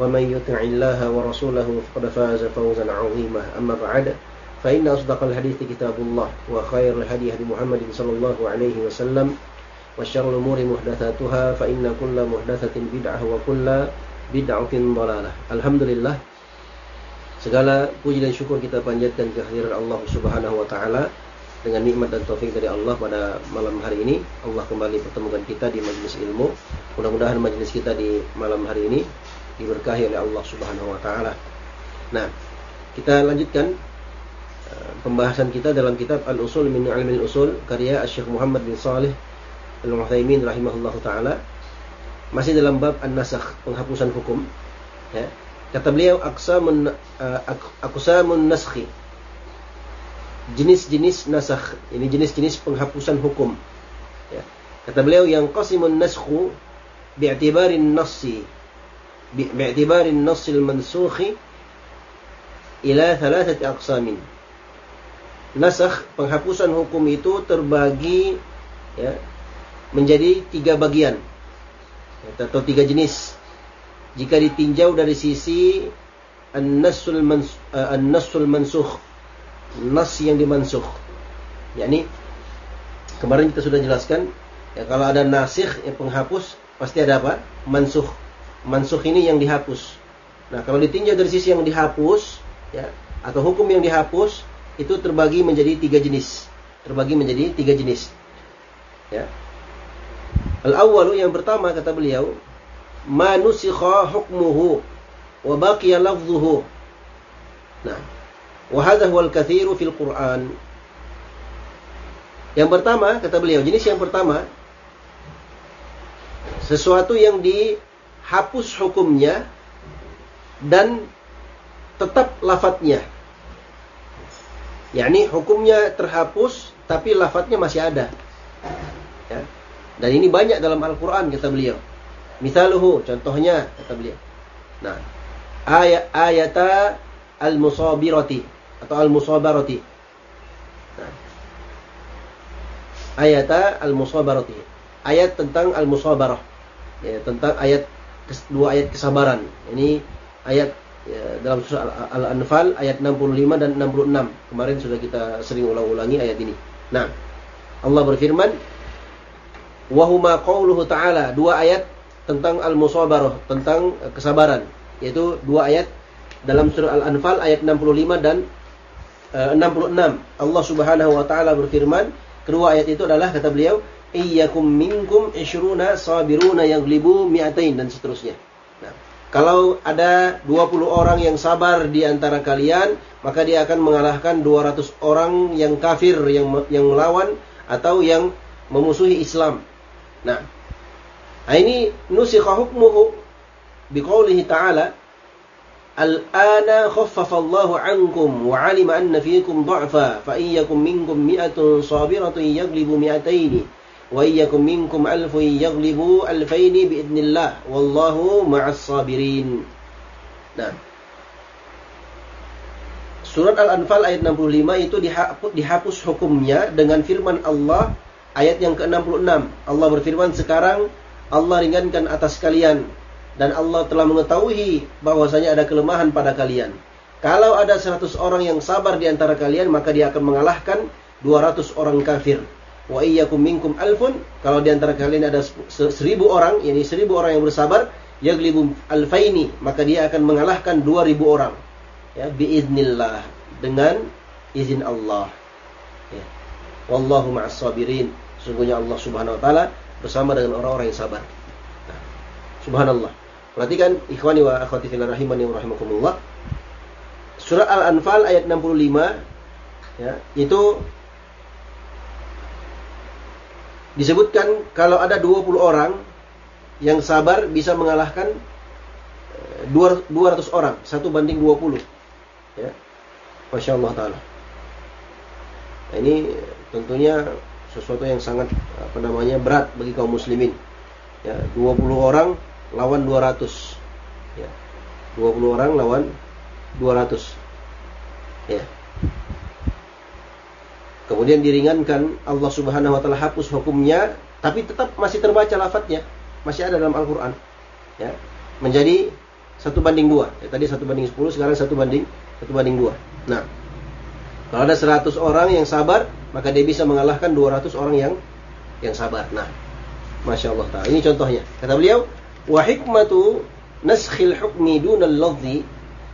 ومن يطع الله ورسوله فقد فاز فوزا عظيما أما بعد فإن أصدق الحديث كتاب الله وخير الهدي هدي محمد صلى الله عليه وسلم وشر الأمور محدثاتها فإن كل محدثة بدعة وكل بدعة ضلالة الحمد لله Segala puji dan syukur kita panjatkan kehadiran Allah Subhanahu wa taala dengan nikmat dan taufik dari Allah pada malam hari ini. Allah kembali pertemukan kita di majelis ilmu. Mudah-mudahan majelis kita di malam hari ini diberkahi oleh Allah Subhanahu wa taala. Nah, kita lanjutkan uh, pembahasan kita dalam kitab Al-Usul min Ilmi Al-Usul karya Syekh Muhammad bin Saleh Al-Utsaimin rahimahullahu taala. Masih dalam bab an-nasakh, penghapusan hukum. Ya. Kata beliau aqsamun uh, aqsamun naskhi. Jenis-jenis nasakh, ini jenis-jenis penghapusan hukum. Ya. Kata beliau yang qasimun naskhu bi'tibarin nassi باعتبار النص المنسوخ إلى ثلاثة أقسام Nasakh penghapusan hukum itu terbagi ya, menjadi tiga bagian ya, atau tiga jenis. Jika ditinjau dari sisi an-nassul mans uh, an-nassul mansukh, nas yang dimansukh. yakni kemarin kita sudah jelaskan ya kalau ada nasikh yang penghapus pasti ada apa? Mansukh mansuh ini yang dihapus. Nah, kalau ditinjau dari sisi yang dihapus, ya, atau hukum yang dihapus, itu terbagi menjadi tiga jenis. Terbagi menjadi tiga jenis. Ya. Al-awwalu yang pertama kata beliau, manusikha hukmuhu wa baqiya lafzuhu. Nah, wa hadha huwal kathiru fil Qur'an. Yang pertama kata beliau, jenis yang pertama sesuatu yang di hapus hukumnya dan tetap lafadznya. yakni hukumnya terhapus tapi lafadznya masih ada. Ya. Dan ini banyak dalam Al-Qur'an kata beliau. Misaluhu contohnya kata beliau. Nah, ayat ayata al-musabirati atau al-musabarati. Nah. Ayata al-musabarati. Ayat tentang al-musabarah. Ya, tentang ayat dua ayat kesabaran. Ini ayat ya, dalam surah Al-Anfal ayat 65 dan 66. Kemarin sudah kita sering ulang-ulangi ayat ini. Nah, Allah berfirman, "Wahuma qauluhu ta'ala", dua ayat tentang al-musabarah, tentang kesabaran, yaitu dua ayat dalam surah Al-Anfal ayat 65 dan uh, 66. Allah Subhanahu wa taala berfirman, kedua ayat itu adalah kata beliau, iyyakum minkum ishruna sabiruna yaglibu mi'atain dan seterusnya. Nah, kalau ada 20 orang yang sabar di antara kalian, maka dia akan mengalahkan 200 orang yang kafir yang yang melawan atau yang memusuhi Islam. Nah, nah ini nusikha hukmuhu biqaulihi ta'ala Al-ana khaffafa Allahu ankum wa 'alima anna fiikum dha'fa fa iyyakum minkum mi'atun sabiratun yaglibu mi'ataini wa iyyakum minkum alfun yaghlibu alfaini biidnillah wallahu ma'as sabirin. Nah. Surat Al-Anfal ayat 65 itu dihapus, dihapus hukumnya dengan firman Allah ayat yang ke-66. Allah berfirman, "Sekarang Allah ringankan atas kalian dan Allah telah mengetahui bahwasanya ada kelemahan pada kalian. Kalau ada 100 orang yang sabar di antara kalian, maka dia akan mengalahkan 200 orang kafir." wa iyyakum minkum alfun. Kalau di antara kalian ada seribu orang ini seribu orang yang bersabar yaglibu alfaini maka dia akan mengalahkan 2000 orang. Ya biiznillah. Dengan izin Allah. Ya. Wallahu ma'as sabirin. Sungguhnya Allah Subhanahu wa taala bersama dengan orang-orang yang sabar. Nah, subhanallah perhatikan ikhwani wa akhwati fillah rahimani wa rahimakumullah surah al-anfal ayat 65 ya itu disebutkan kalau ada 20 orang yang sabar bisa mengalahkan 200 eh, orang, satu banding 20. Ya. Masya Allah Ta'ala. Nah, ini tentunya sesuatu yang sangat apa namanya berat bagi kaum muslimin. Ya, 20 orang lawan 200. Ya. 20 orang lawan 200. Ya. Kemudian diringankan Allah Subhanahu wa taala hapus hukumnya, tapi tetap masih terbaca lafadznya, masih ada dalam Al-Qur'an. Ya. Menjadi satu banding dua. Ya, tadi satu banding sepuluh, sekarang satu banding satu banding dua. Nah, kalau ada seratus orang yang sabar, maka dia bisa mengalahkan dua ratus orang yang yang sabar. Nah, masya Allah. Ini contohnya. Kata beliau, wa hikmatu naskhil hukmi dunal lafzi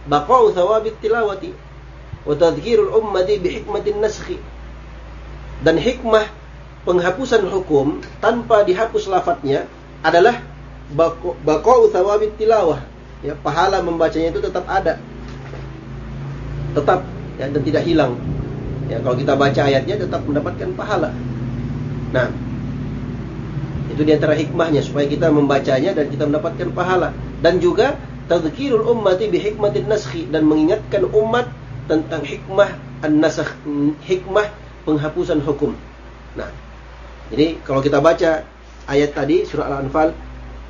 baqa'u thawabit tilawati wa tadhkirul ummati bi hikmatin naskhi dan hikmah penghapusan hukum tanpa dihapus lafadznya adalah bako thawabit tilawah. Ya pahala membacanya itu tetap ada. Tetap ya dan tidak hilang. Ya kalau kita baca ayatnya tetap mendapatkan pahala. Nah itu di antara hikmahnya supaya kita membacanya dan kita mendapatkan pahala dan juga tadzkirul ummati bi hikmatin naskhi dan mengingatkan umat tentang hikmah an-nasakh hikmah penghapusan hukum. Nah, jadi kalau kita baca ayat tadi surah Al-Anfal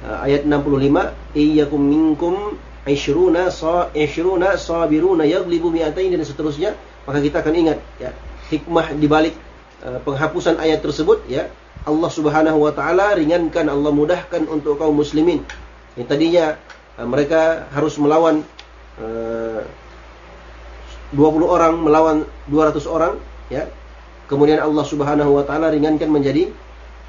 uh, ayat 65, iyyakum minkum ishruna sa ishruna sabiruna yaglibu mi'atain dan seterusnya, maka kita akan ingat ya hikmah di balik uh, penghapusan ayat tersebut ya. Allah Subhanahu wa taala ringankan, Allah mudahkan untuk kaum muslimin. Yang tadinya uh, mereka harus melawan uh, 20 orang melawan 200 orang ya kemudian Allah Subhanahu wa taala ringankan menjadi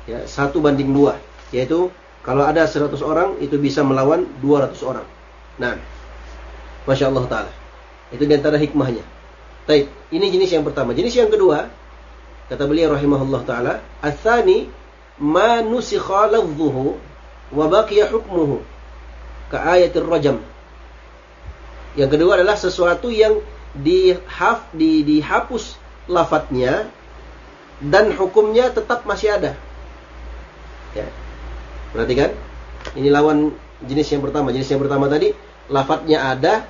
ya satu banding dua yaitu kalau ada 100 orang itu bisa melawan 200 orang. Nah, masya Allah taala itu di antara hikmahnya. Baik, ini jenis yang pertama. Jenis yang kedua kata beliau rahimahullah taala, "Atsani ma nusikha lafdhuhu wa baqiya hukmuhu." Ka ayatir rajam. Yang kedua adalah sesuatu yang dihaf, di, dihapus lafadznya dan hukumnya tetap masih ada. Ya. Perhatikan, ini lawan jenis yang pertama. Jenis yang pertama tadi lafadznya ada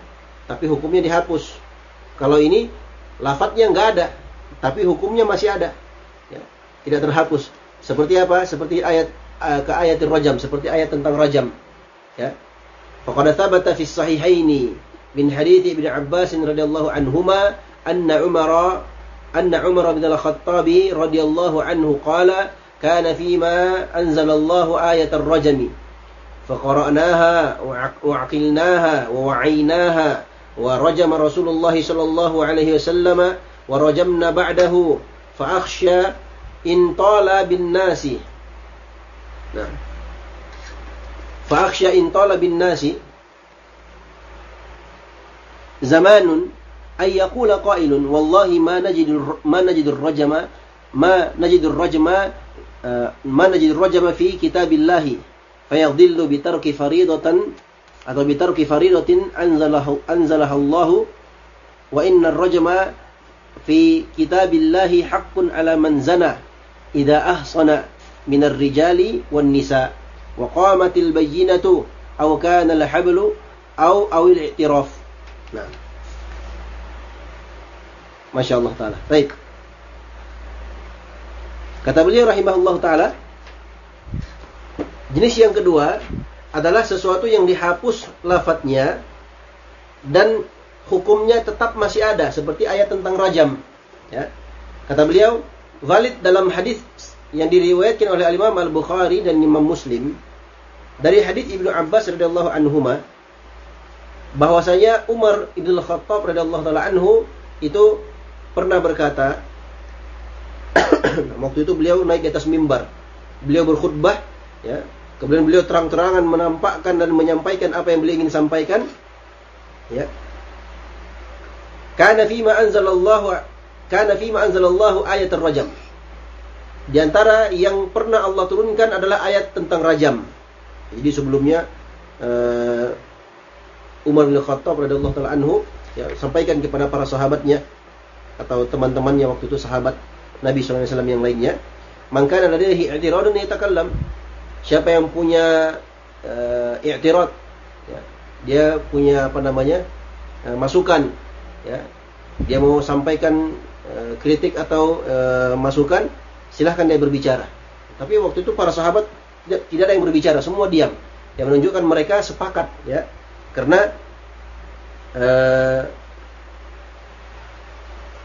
tapi hukumnya dihapus. Kalau ini lafadznya nggak ada tapi hukumnya masih ada. Ya. Tidak terhapus. Seperti apa? Seperti ayat uh, ke ayat rajam, seperti ayat tentang rajam. Ya. Faqad thabata fi sahihaini min hadits Ibnu Abbas radhiyallahu anhuma anna Umar أن عمر بن الخطاب رضي الله عنه قال كان فيما أنزل الله آية الرجم فقرأناها وعقلناها ووعيناها ورجم رسول الله صلى الله عليه وسلم ورجمنا بعده فأخشى إن طال بالناس نعم فأخشى إن طال بالناس زمان أن يقول قائل والله ما نجد ما نجد الرجم ما نجد الرجم ما نجد الرجم في كتاب الله فيضل بترك فريضة atau bitarki faridatin anzalahu anzalaha Allah wa inna ar-rajma fi kitabillahi haqqun ala man zana idza ahsana min ar-rijali wan nisa wa qamatil bayyinatu aw kana al-hablu aw aw al-i'tiraf nah Masya Allah Ta'ala. Baik. Kata beliau rahimahullah Ta'ala, jenis yang kedua adalah sesuatu yang dihapus lafadznya dan hukumnya tetap masih ada seperti ayat tentang rajam. Ya. Kata beliau, valid dalam hadis yang diriwayatkan oleh Imam Al-Bukhari dan Imam Muslim dari hadis Ibnu Abbas radhiyallahu anhuma bahwasanya Umar Ibnu Khattab radhiyallahu taala anhu itu pernah berkata waktu itu beliau naik di atas mimbar beliau berkhutbah ya Kemudian beliau terang-terangan menampakkan dan menyampaikan apa yang beliau ingin sampaikan. Ya. Kana fima anzalallahu kana fima anzalallahu ayat rajam. Di antara yang pernah Allah turunkan adalah ayat tentang rajam. Jadi sebelumnya uh, Umar bin Khattab radhiyallahu taala anhu ya, sampaikan kepada para sahabatnya atau teman-temannya waktu itu sahabat Nabi SAW yang lainnya. Maka ladaihi i'tiradun yatakallam siapa yang punya uh, i'tirad ya, dia punya apa namanya uh, masukan ya dia mau sampaikan uh, kritik atau uh, masukan silahkan dia berbicara tapi waktu itu para sahabat tidak, tidak ada yang berbicara semua diam yang menunjukkan mereka sepakat ya karena uh,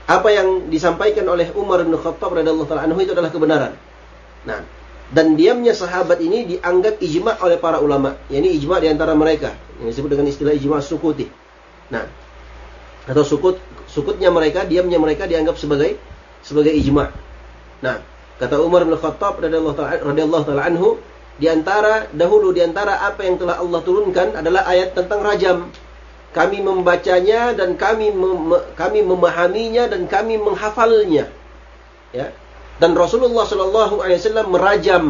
apa yang disampaikan oleh Umar bin Khattab radhiyallahu taala anhu itu adalah kebenaran. Nah, dan diamnya sahabat ini dianggap ijma oleh para ulama. Yani ijma di antara mereka yang disebut dengan istilah ijma sukuti. Nah, atau sukut sukutnya mereka, diamnya mereka dianggap sebagai sebagai ijma. Nah, kata Umar bin Khattab radhiyallahu taala anhu, di antara dahulu di antara apa yang telah Allah turunkan adalah ayat tentang rajam. Kami membacanya dan kami mem kami memahaminya dan kami menghafalnya. Ya, dan Rasulullah Shallallahu Alaihi Wasallam merajam,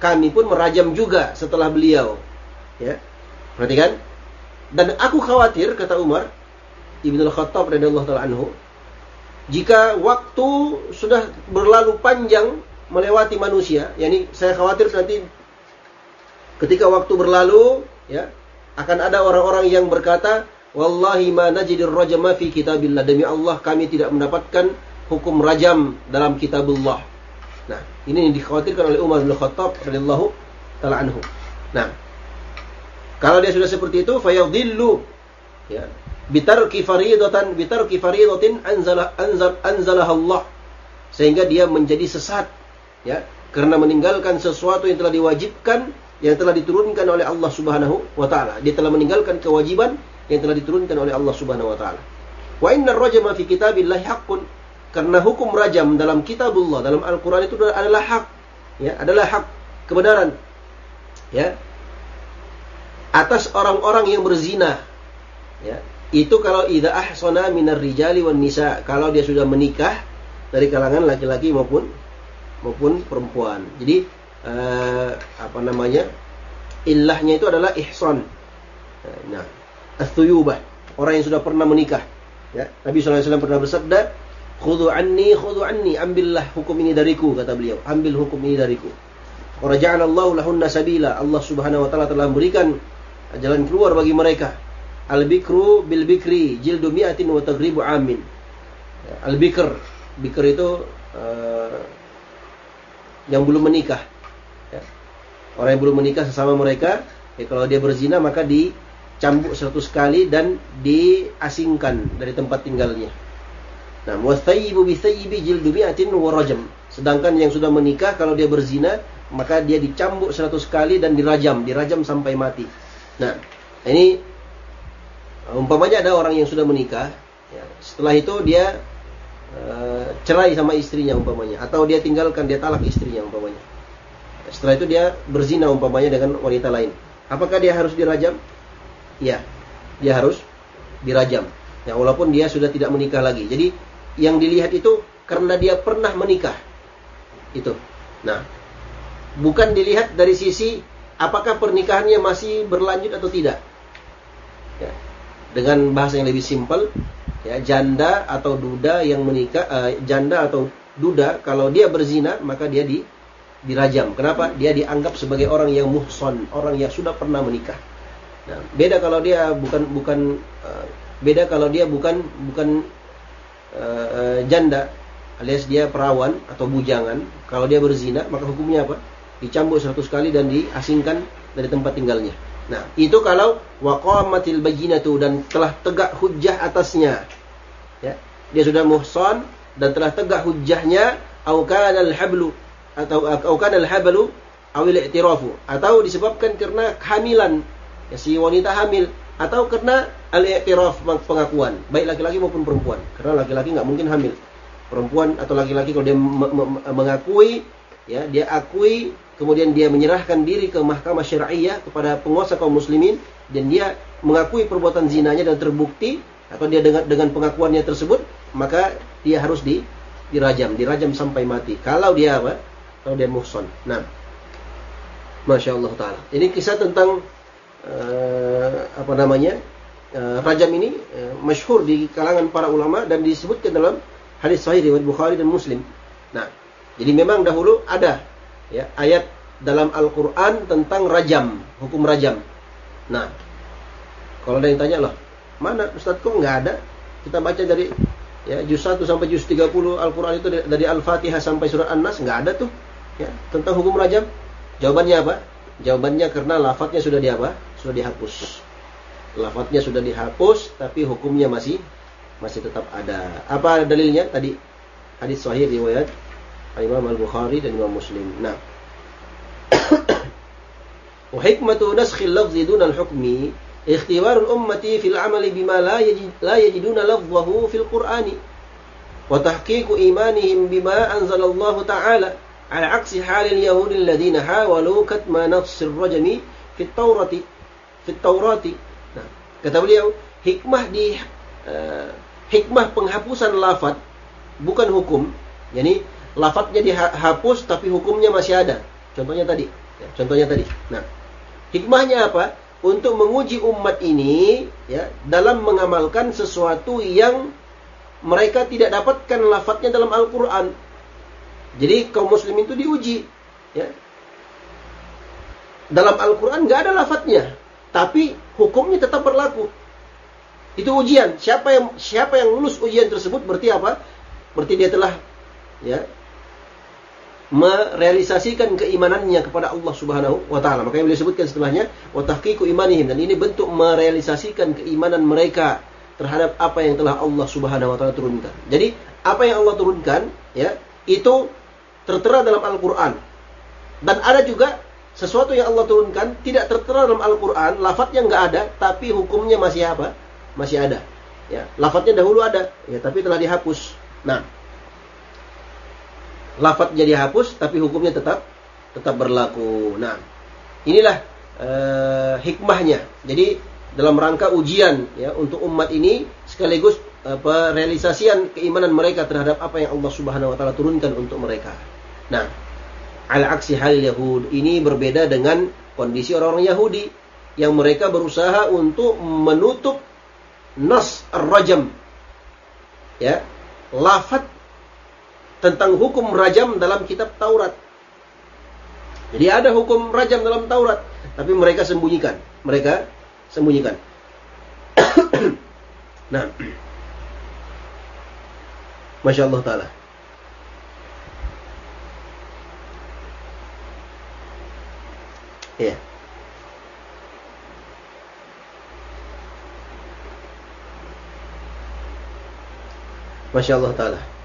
kami pun merajam juga setelah beliau. Ya, perhatikan. Dan aku khawatir kata Umar Ibnu Khattab radhiyallahu taala anhu, jika waktu sudah berlalu panjang melewati manusia, yakni saya khawatir nanti ketika waktu berlalu, ya, akan ada orang-orang yang berkata, Wallahi ma najidir rajama fi kitabillah. Demi Allah kami tidak mendapatkan hukum rajam dalam kitabullah. Nah, ini yang dikhawatirkan oleh Umar bin Khattab radhiyallahu taala anhu. Nah, kalau dia sudah seperti itu, fayadhillu ya, bitarki faridatan bitarki faridatin anzala anzal anzalah Allah sehingga dia menjadi sesat ya karena meninggalkan sesuatu yang telah diwajibkan yang telah diturunkan oleh Allah Subhanahu wa taala. Dia telah meninggalkan kewajiban yang telah diturunkan oleh Allah Subhanahu wa taala. Wa innar rajama fi kitabillahi haqqun karena hukum rajam dalam kitabullah, dalam Al-Quran itu adalah hak. Ya, adalah hak kebenaran. Ya. Atas orang-orang yang berzina. Ya. Itu kalau idza ahsana minar rijali wan nisa, kalau dia sudah menikah dari kalangan laki-laki maupun maupun perempuan. Jadi uh, apa namanya? Illahnya itu adalah ihsan. Nah, as-thuyubah, orang yang sudah pernah menikah. Ya, Nabi SAW pernah bersabda, Khudu anni, khudu anni. Ambillah hukum ini dariku, kata beliau. Ambil hukum ini dariku. Allahu lahunna sabila. Allah subhanahu wa ta'ala telah memberikan jalan keluar bagi mereka. Al-bikru bil bikri jildu mi'atin wa tagribu amin. Ya, al-bikr. Bikr itu uh, yang belum menikah. Ya. Orang yang belum menikah sesama mereka, ya, kalau dia berzina maka dicambuk seratus kali dan diasingkan dari tempat tinggalnya. Nah, wasayyibu bisayyibi jildu mi'atin wa rajam. Sedangkan yang sudah menikah kalau dia berzina, maka dia dicambuk 100 kali dan dirajam, dirajam sampai mati. Nah, ini umpamanya ada orang yang sudah menikah, ya, setelah itu dia uh, cerai sama istrinya umpamanya, atau dia tinggalkan dia talak istrinya umpamanya. Setelah itu dia berzina umpamanya dengan wanita lain. Apakah dia harus dirajam? Ya, dia harus dirajam. Ya, walaupun dia sudah tidak menikah lagi. Jadi yang dilihat itu karena dia pernah menikah. Itu. Nah, bukan dilihat dari sisi apakah pernikahannya masih berlanjut atau tidak. Ya. Dengan bahasa yang lebih simpel, ya janda atau duda yang menikah, uh, janda atau duda kalau dia berzina maka dia di dirajam. Kenapa? Dia dianggap sebagai orang yang muhson, orang yang sudah pernah menikah. Nah, beda kalau dia bukan bukan uh, beda kalau dia bukan bukan uh, janda alias dia perawan atau bujangan, kalau dia berzina maka hukumnya apa? Dicambuk 100 kali dan diasingkan dari tempat tinggalnya. Nah, itu kalau waqamatil bayyinatu dan telah tegak hujjah atasnya. Ya. Dia sudah muhsan dan telah tegak hujjahnya au kana al-hablu atau au kana al-hablu awil i'tirafu atau disebabkan karena kehamilan ya, si wanita hamil atau karena al-i'tiraf pengakuan baik laki-laki maupun perempuan karena laki-laki nggak mungkin hamil perempuan atau laki-laki kalau dia mengakui ya dia akui kemudian dia menyerahkan diri ke mahkamah syariah kepada penguasa kaum muslimin dan dia mengakui perbuatan zinanya dan terbukti atau dia dengan dengan pengakuannya tersebut maka dia harus di dirajam dirajam sampai mati. Kalau dia apa? Kalau dia muhson nah. Masya Allah taala. Ini kisah tentang uh, apa namanya uh, rajam ini uh, masyhur di kalangan para ulama dan disebutkan dalam hadis sahih riwayat Bukhari dan Muslim. Nah jadi memang dahulu ada ya ayat dalam Al-Qur'an tentang rajam, hukum rajam. Nah, kalau ada yang tanya loh, mana Ustaz kok nggak ada? Kita baca dari ya juz 1 sampai juz 30 Al-Qur'an itu dari Al-Fatihah sampai surat An-Nas nggak ada tuh ya tentang hukum rajam. Jawabannya apa? Jawabannya karena lafadznya sudah di apa? Sudah dihapus. Lafadznya sudah dihapus tapi hukumnya masih masih tetap ada. Apa dalilnya tadi? Hadis sahih riwayat Al-Bukhari dan Imam Muslim. Nah, وحكمة نسخ اللفظ دون الحكم. اختبار الأمة في العمل بما لا, يجد لا يجدون لفظه في القرآن. وتحقيق إيمانهم بما أنزل الله تعالى. على عكس حال اليهود الذين حاولوا كتم نص الرجم في التوراة في التوراة. nah, kata beliau hikmah di uh, hikmah penghapusan lafat bukan hukum yani lafadznya dihapus tapi hukumnya masih ada contohnya tadi ya, contohnya tadi nah Hikmahnya apa? Untuk menguji umat ini ya dalam mengamalkan sesuatu yang mereka tidak dapatkan lafadznya dalam Al-Qur'an. Jadi kaum muslimin itu diuji ya. Dalam Al-Qur'an nggak ada lafadznya, tapi hukumnya tetap berlaku. Itu ujian. Siapa yang siapa yang lulus ujian tersebut berarti apa? Berarti dia telah ya merealisasikan keimanannya kepada Allah Subhanahu wa taala. Makanya beliau sebutkan setelahnya wa tahqiqu imanihim dan ini bentuk merealisasikan keimanan mereka terhadap apa yang telah Allah Subhanahu wa taala turunkan. Jadi, apa yang Allah turunkan ya, itu tertera dalam Al-Qur'an. Dan ada juga sesuatu yang Allah turunkan tidak tertera dalam Al-Qur'an, lafadznya nggak ada, tapi hukumnya masih apa? Masih ada. Ya, lafadznya dahulu ada, ya tapi telah dihapus. Nah, lafadz jadi hapus tapi hukumnya tetap tetap berlaku. Nah, inilah uh, hikmahnya. Jadi dalam rangka ujian ya untuk umat ini sekaligus apa realisasian keimanan mereka terhadap apa yang Allah Subhanahu wa taala turunkan untuk mereka. Nah, al aksi hal Yahud ini berbeda dengan kondisi orang-orang Yahudi yang mereka berusaha untuk menutup nas ar-rajam. Ya, lafaz tentang hukum rajam dalam kitab Taurat. Jadi ada hukum rajam dalam Taurat, tapi mereka sembunyikan. Mereka sembunyikan. nah, masya Allah taala. Ya. Masya Allah taala.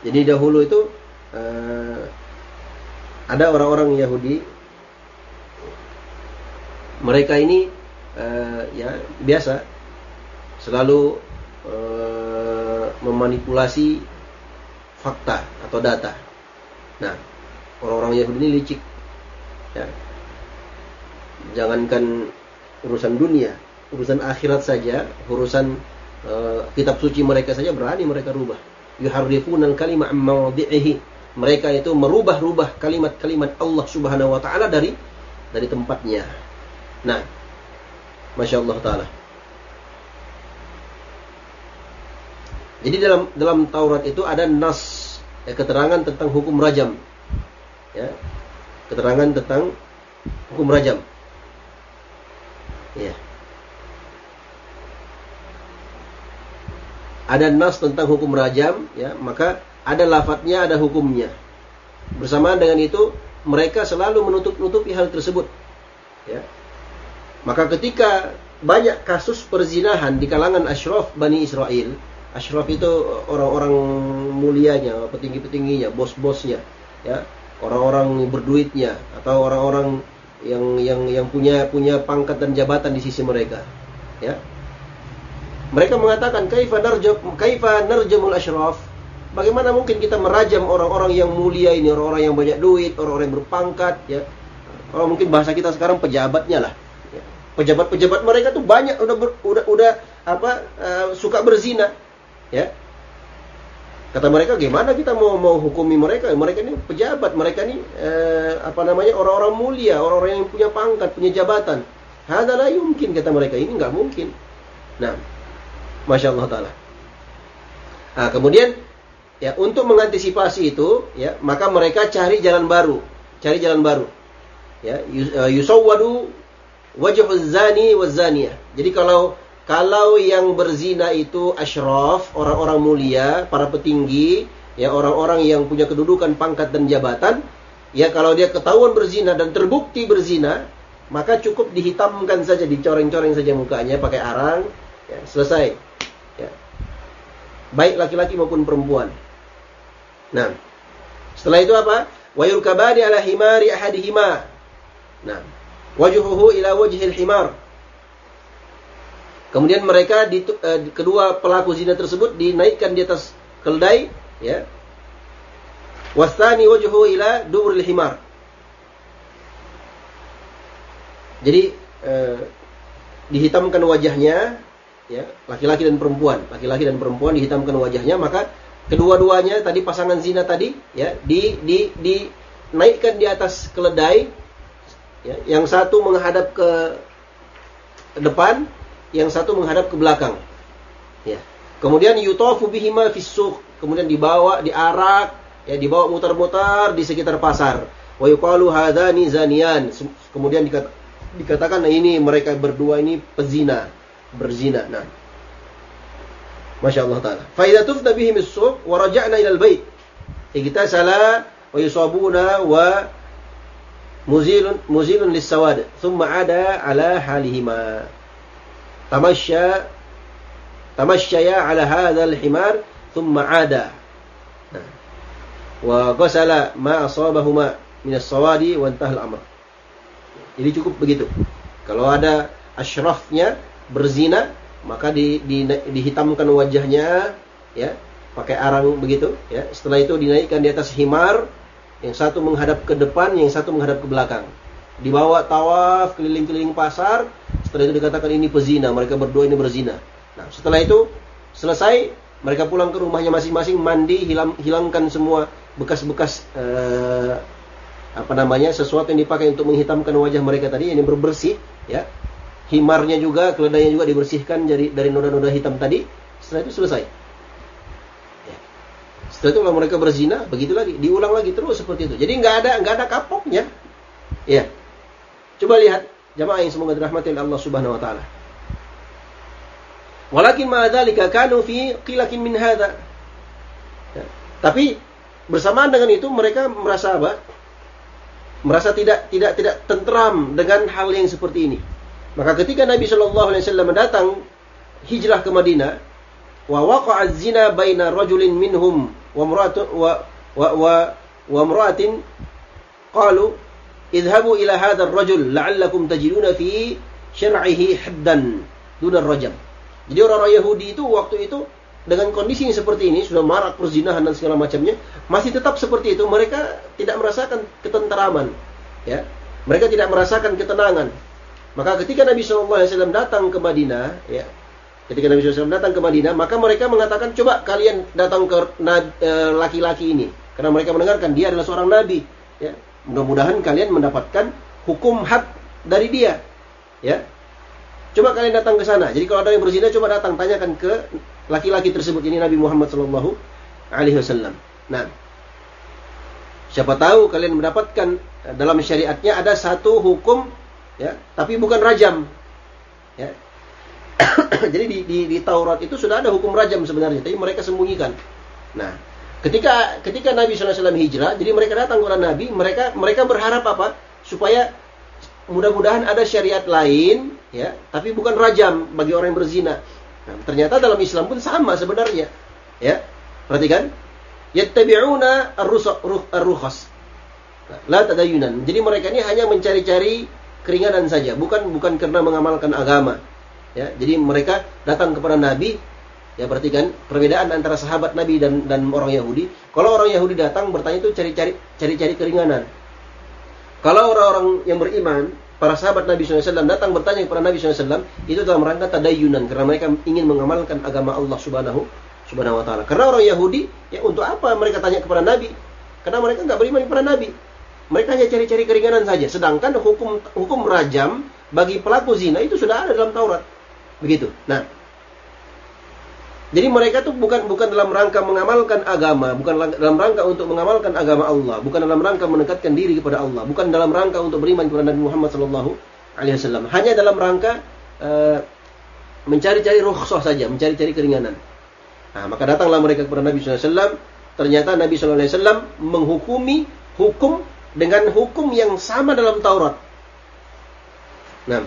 Jadi dahulu itu uh, ada orang-orang Yahudi, mereka ini uh, ya biasa selalu uh, memanipulasi fakta atau data. Nah, orang-orang Yahudi ini licik. Ya. Jangankan urusan dunia, urusan akhirat saja, urusan uh, kitab suci mereka saja berani mereka rubah yuharrifuna al-kalima mawadhi'ihi. Mereka itu merubah-rubah kalimat-kalimat Allah Subhanahu wa taala dari dari tempatnya. Nah, Masya Allah taala. Jadi dalam dalam Taurat itu ada nas ya, keterangan tentang hukum rajam. Ya. Keterangan tentang hukum rajam. Ya. Ada nas tentang hukum rajam, ya, maka ada lafadznya, ada hukumnya. Bersamaan dengan itu, mereka selalu menutup-nutupi hal tersebut. Ya. Maka ketika banyak kasus perzinahan di kalangan ashraf Bani Israel, ashraf itu orang-orang mulianya, petinggi-petingginya, bos-bosnya, ya, orang-orang berduitnya atau orang-orang yang yang yang punya punya pangkat dan jabatan di sisi mereka, ya mereka mengatakan kaifa narjum kaifa narjumul asyraf? bagaimana mungkin kita merajam orang-orang yang mulia ini, orang-orang yang banyak duit, orang-orang yang berpangkat, ya. Orang mungkin bahasa kita sekarang pejabatnya lah. Ya. Pejabat-pejabat mereka tuh banyak udah ber, udah udah apa uh, suka berzina, ya. Kata mereka, gimana kita mau mau hukumi mereka? Mereka ini pejabat, mereka ini uh, apa namanya orang-orang mulia, orang-orang yang punya pangkat, punya jabatan. Hadalah mungkin kata mereka ini nggak mungkin. Nah, masya Allah taala. Nah, kemudian ya untuk mengantisipasi itu ya maka mereka cari jalan baru, cari jalan baru. Ya, eh, yusawwadu wajhuz zani. Jadi kalau kalau yang berzina itu asyraf, orang-orang mulia, para petinggi, ya orang-orang yang punya kedudukan, pangkat dan jabatan, ya kalau dia ketahuan berzina dan terbukti berzina, maka cukup dihitamkan saja, dicoreng-coreng saja mukanya pakai arang, ya, selesai baik laki-laki maupun perempuan. Nah, setelah itu apa? Wa yurkabani ala himari ahadihima. Nah, wajhuhu ila wajhil himar. Kemudian mereka di, uh, kedua pelaku zina tersebut dinaikkan di atas keldai, ya. Wasani wajhuhu ila dubril himar. Jadi uh, dihitamkan wajahnya ya laki-laki dan perempuan. Laki-laki dan perempuan dihitamkan wajahnya maka kedua-duanya tadi pasangan zina tadi ya di di dinaikkan di atas keledai ya, yang satu menghadap ke depan yang satu menghadap ke belakang ya. Kemudian yutofu bihima fisuq kemudian dibawa diarak ya dibawa mutar-mutar di sekitar pasar. Wa yuqalu hadani zanian kemudian dikatakan nah ini mereka berdua ini pezina berzina. Nah. Masya Allah Ta'ala. Faidah tufna bihim suq wa raja'na ilal bait. Kita salah wa yusabuna wa muzilun muzilun lis-sawad. Thumma ada ala halihima. Tamasya tamasyaya ala hadzal himar thumma ada. Nah. Wa ghasala ma asabahuma min as-sawadi wa intahal amr. Jadi cukup begitu. Kalau ada asyrafnya berzina maka di, di, dihitamkan wajahnya ya pakai arang begitu ya. Setelah itu dinaikkan di atas himar yang satu menghadap ke depan yang satu menghadap ke belakang. Dibawa tawaf keliling-keliling pasar setelah itu dikatakan ini pezina mereka berdua ini berzina. Nah setelah itu selesai mereka pulang ke rumahnya masing-masing mandi hilang, hilangkan semua bekas-bekas eh, apa namanya sesuatu yang dipakai untuk menghitamkan wajah mereka tadi ini berbersih ya himarnya juga, keledainya juga dibersihkan dari dari noda-noda hitam tadi. Setelah itu selesai. Ya. Setelah itu kalau mereka berzina, begitu lagi, diulang lagi terus seperti itu. Jadi nggak ada nggak ada kapoknya. Ya. Coba lihat jamaah yang semoga dirahmati oleh Allah Subhanahu wa taala. Walakin ma'adzalika kanu fi qilakin min hadza. Ya. Tapi bersamaan dengan itu mereka merasa apa? Merasa tidak tidak tidak tentram dengan hal yang seperti ini. Maka ketika Nabi Shallallahu Alaihi Wasallam datang hijrah ke Madinah, wa waqa'a zina baina rajulin minhum wa mra'atun wa wa wa, wa mra'atin qalu idhabu ila hadha ar-rajul la'allakum tajiduna fi syar'ihi haddan duna rajam. Jadi orang-orang Yahudi itu waktu itu dengan kondisi yang seperti ini sudah marak perzinahan dan segala macamnya masih tetap seperti itu. Mereka tidak merasakan ketenteraman ya. Mereka tidak merasakan ketenangan maka ketika Nabi SAW datang ke Madinah, ya, ketika Nabi SAW datang ke Madinah, maka mereka mengatakan, coba kalian datang ke eh, laki-laki ini, karena mereka mendengarkan dia adalah seorang Nabi. Ya, mudah-mudahan kalian mendapatkan hukum had dari dia. Ya, coba kalian datang ke sana. Jadi kalau ada yang berzina, coba datang tanyakan ke laki-laki tersebut. Ini Nabi Muhammad SAW. Alaihi Wasallam. Nah, siapa tahu kalian mendapatkan dalam syariatnya ada satu hukum ya tapi bukan rajam. Ya. Jadi di, di, di Taurat itu sudah ada hukum rajam sebenarnya tapi mereka sembunyikan. Nah ketika ketika Nabi SAW hijrah jadi mereka datang kepada Nabi mereka mereka berharap apa? Supaya mudah-mudahan ada syariat lain ya tapi bukan rajam bagi orang yang berzina. Nah, ternyata dalam Islam pun sama sebenarnya ya. Perhatikan. Yattabi'una ar-rukhas. La tadayunan. Jadi mereka ini hanya mencari-cari keringanan saja, bukan bukan karena mengamalkan agama. Ya, jadi mereka datang kepada Nabi Ya perhatikan perbedaan antara sahabat Nabi dan dan orang Yahudi. Kalau orang Yahudi datang bertanya itu cari-cari cari-cari keringanan. Kalau orang-orang yang beriman, para sahabat Nabi SAW datang bertanya kepada Nabi SAW, itu dalam rangka tadayunan karena mereka ingin mengamalkan agama Allah Subhanahu Subhanahu wa taala. Karena orang Yahudi, ya untuk apa mereka tanya kepada Nabi? Karena mereka nggak beriman kepada Nabi. Mereka hanya cari-cari keringanan saja. Sedangkan hukum hukum rajam bagi pelaku zina itu sudah ada dalam Taurat. Begitu. Nah, jadi mereka tuh bukan bukan dalam rangka mengamalkan agama, bukan dalam rangka untuk mengamalkan agama Allah, bukan dalam rangka mendekatkan diri kepada Allah, bukan dalam rangka untuk beriman kepada Nabi Muhammad sallallahu alaihi wasallam. Hanya dalam rangka uh, mencari-cari rukhsah saja, mencari-cari keringanan. Nah, maka datanglah mereka kepada Nabi wasallam. Ternyata Nabi wasallam menghukumi hukum dengan hukum yang sama dalam Taurat. Nah,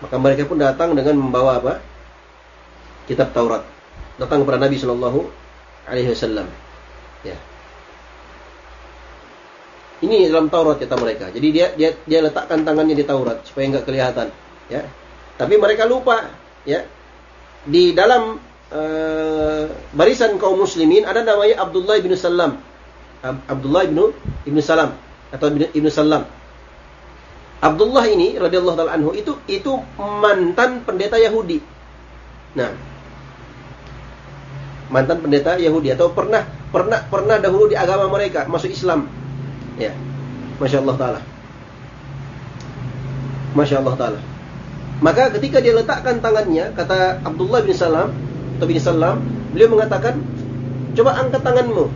Maka mereka pun datang dengan membawa apa? Kitab Taurat. Datang kepada Nabi Shallallahu Alaihi Wasallam. Ya. Ini dalam Taurat kata mereka. Jadi dia dia dia letakkan tangannya di Taurat supaya nggak kelihatan. Ya. Tapi mereka lupa. Ya. Di dalam uh, barisan kaum muslimin ada namanya Abdullah bin Salam. Abdullah bin ibn Salam atau ibn Salam Abdullah ini radhiyallahu taala anhu itu itu mantan pendeta Yahudi. Nah, mantan pendeta Yahudi atau pernah pernah pernah dahulu di agama mereka masuk Islam. Ya. Masya Allah taala. Masya Allah taala. Maka ketika dia letakkan tangannya, kata Abdullah bin Salam atau bin Salam, beliau mengatakan, coba angkat tanganmu.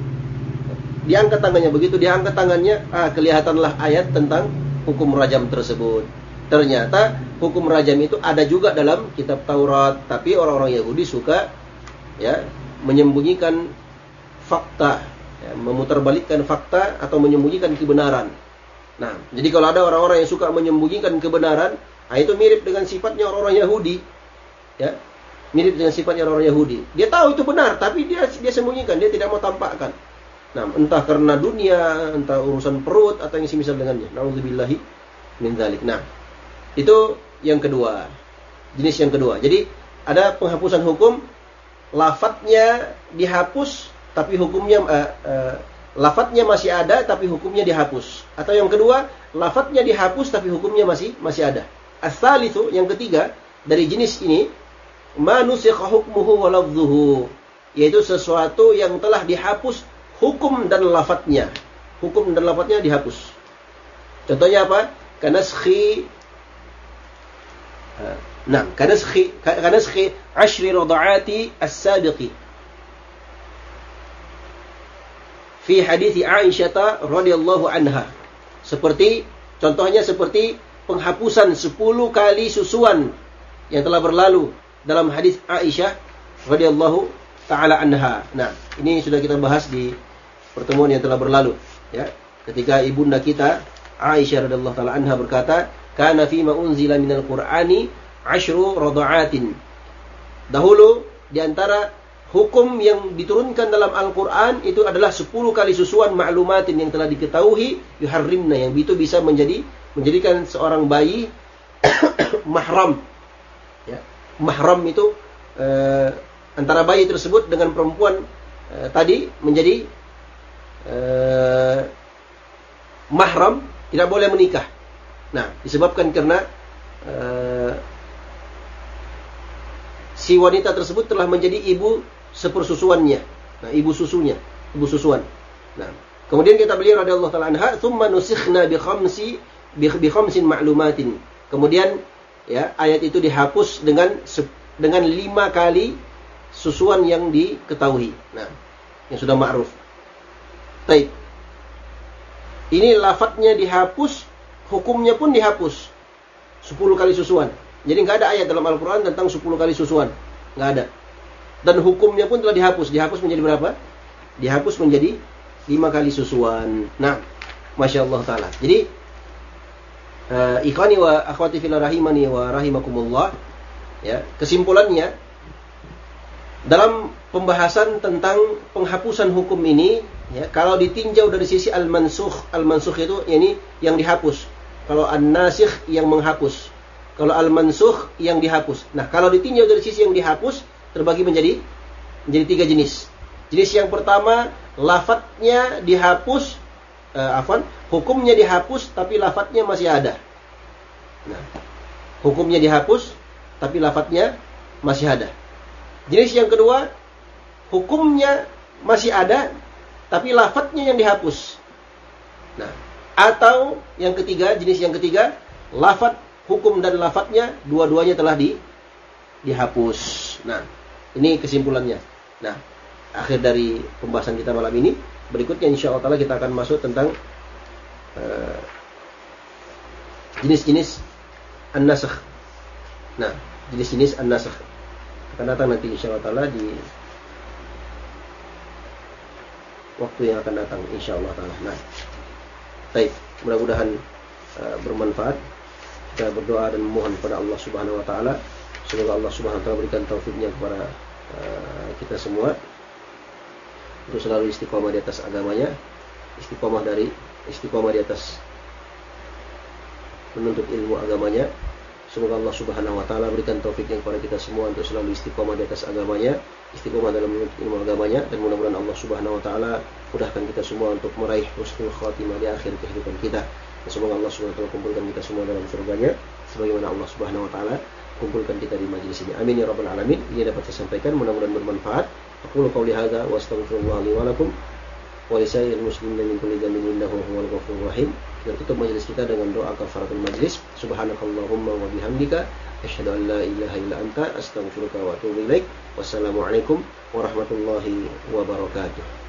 Diangkat tangannya begitu, diangkat tangannya, ah kelihatanlah ayat tentang hukum rajam tersebut. Ternyata hukum rajam itu ada juga dalam kitab Taurat, tapi orang-orang Yahudi suka ya menyembunyikan fakta, ya, memutarbalikkan fakta atau menyembunyikan kebenaran. Nah, jadi kalau ada orang-orang yang suka menyembunyikan kebenaran, nah itu mirip dengan sifatnya orang-orang Yahudi. Ya. Mirip dengan sifatnya orang-orang Yahudi. Dia tahu itu benar, tapi dia dia sembunyikan, dia tidak mau tampakkan. Nah, entah karena dunia, entah urusan perut atau yang semisal dengannya. Nauzubillahi min dzalik. Nah, itu yang kedua. Jenis yang kedua. Jadi ada penghapusan hukum lafadznya dihapus tapi hukumnya uh, uh, lafadznya masih ada tapi hukumnya dihapus. Atau yang kedua, lafadznya dihapus tapi hukumnya masih masih ada. Asal itu yang ketiga dari jenis ini manusikha hukmuhu wa yaitu sesuatu yang telah dihapus hukum dan lafadznya. Hukum dan lafadznya dihapus. Contohnya apa? Kanaskhi Nah, kanaskhi kanaskhi ashri rada'ati as-sabiqi. Fi hadis Aisyah radhiyallahu anha. Seperti contohnya seperti penghapusan 10 kali susuan yang telah berlalu dalam hadis Aisyah radhiyallahu taala anha. Nah, ini sudah kita bahas di pertemuan yang telah berlalu, ya. Ketika ibunda kita Aisyah radhiyallahu taala anha berkata, "Kana fi ma unzila minal Qur'ani asyru radha'atin." Dahulu di antara hukum yang diturunkan dalam Al-Qur'an itu adalah 10 kali susuan maklumatin yang telah diketahui yuharrimna yang itu bisa menjadi menjadikan seorang bayi mahram. Mahram itu eh, antara bayi tersebut dengan perempuan e, tadi menjadi e, mahram tidak boleh menikah. Nah, disebabkan karena e, si wanita tersebut telah menjadi ibu sepersusuannya. Nah, ibu susunya, ibu susuan. Nah, kemudian kita beliau radhiyallahu taala anha, "Tsumma nusikhna bi khamsi bi khamsin ma'lumatin." Kemudian ya, ayat itu dihapus dengan dengan lima kali susuan yang diketahui. Nah, yang sudah ma'ruf. Baik. Ini lafadznya dihapus, hukumnya pun dihapus. 10 kali susuan. Jadi nggak ada ayat dalam Al-Quran tentang 10 kali susuan. Nggak ada. Dan hukumnya pun telah dihapus. Dihapus menjadi berapa? Dihapus menjadi 5 kali susuan. Nah, Masya Allah Ta'ala. Jadi, uh, ikhwani wa akhwati fila rahimani wa rahimakumullah. Ya, kesimpulannya, dalam pembahasan tentang penghapusan hukum ini, ya, kalau ditinjau dari sisi al-mansukh, al-mansukh itu ini yang dihapus. Kalau an-nasikh yang menghapus. Kalau al-mansukh yang dihapus. Nah, kalau ditinjau dari sisi yang dihapus terbagi menjadi menjadi tiga jenis. Jenis yang pertama, lafadznya dihapus, uh, afan, hukumnya dihapus tapi lafadznya masih ada. Nah, hukumnya dihapus tapi lafadznya masih ada. Jenis yang kedua, hukumnya masih ada tapi lafadznya yang dihapus. Nah, atau yang ketiga, jenis yang ketiga, lafadz hukum dan lafadznya dua-duanya telah di dihapus. Nah, ini kesimpulannya. Nah, akhir dari pembahasan kita malam ini. Berikutnya insya Allah kita akan masuk tentang uh, jenis-jenis an-nasakh. Nah, jenis-jenis an-nasakh akan datang nanti insya Allah di waktu yang akan datang insya Allah. Nah, baik, mudah-mudahan uh, bermanfaat. Kita berdoa dan memohon kepada Allah Subhanahu wa taala semoga Allah Subhanahu wa taala berikan taufiknya kepada uh, kita semua untuk selalu istiqomah di atas agamanya, istiqomah dari istiqomah di atas menuntut ilmu agamanya. Semoga Allah Subhanahu wa taala berikan taufiknya kepada kita semua untuk selalu istiqomah di atas agamanya, istiqomah dalam menuntut ilmu agamanya dan mudah-mudahan Allah Subhanahu wa taala mudahkan kita semua untuk meraih husnul khatimah di akhir kehidupan kita. Semoga Allah Subhanahu wa taala kumpulkan kita semua dalam surganya sebagaimana Allah Subhanahu wa taala kumpulkan kita di majelis ini. Amin ya rabbal alamin. Ini dapat saya sampaikan mudah-mudahan bermanfaat. Aku qouli hadza wa astaghfirullah li wa lakum wa li sayyidil muslimin min kulli dhanbin innahu huwal ghafurur rahim. Kita tutup majelis kita dengan doa kafaratul majlis. Subhanakallahumma wa bihamdika asyhadu an la ilaha illa anta astaghfiruka wa atubu ilaik. Wassalamualaikum warahmatullahi wabarakatuh.